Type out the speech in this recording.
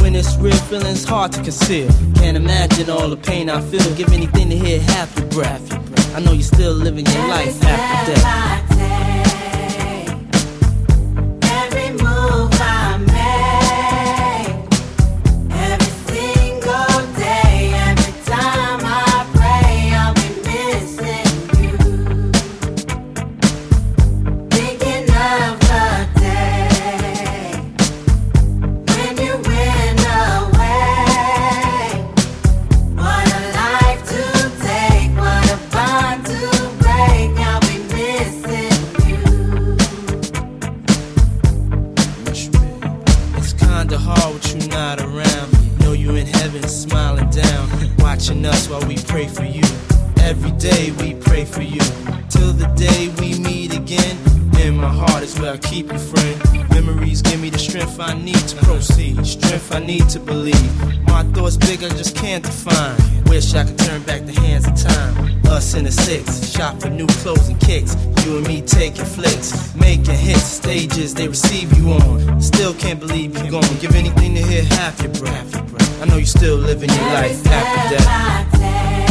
When it's real, feeling's hard to conceal. Can't imagine all the pain I feel. Give anything to hear half your breath. I know you're still living your life after death. Hard with you not around. Know you in heaven smiling down, watching us while we pray for you. Every day we pray for you. Till the day we meet again. In my heart is where I keep you, friend. Memories give me the strength I need to proceed. Strength I need to believe. My thoughts big, I just can't define. Wish I could turn Us in the six, shop for new clothes and kicks. You and me taking flicks, making hits, stages they receive you on. Still can't believe you're gone. Give anything to hear half your breath. I know you still living your life after death.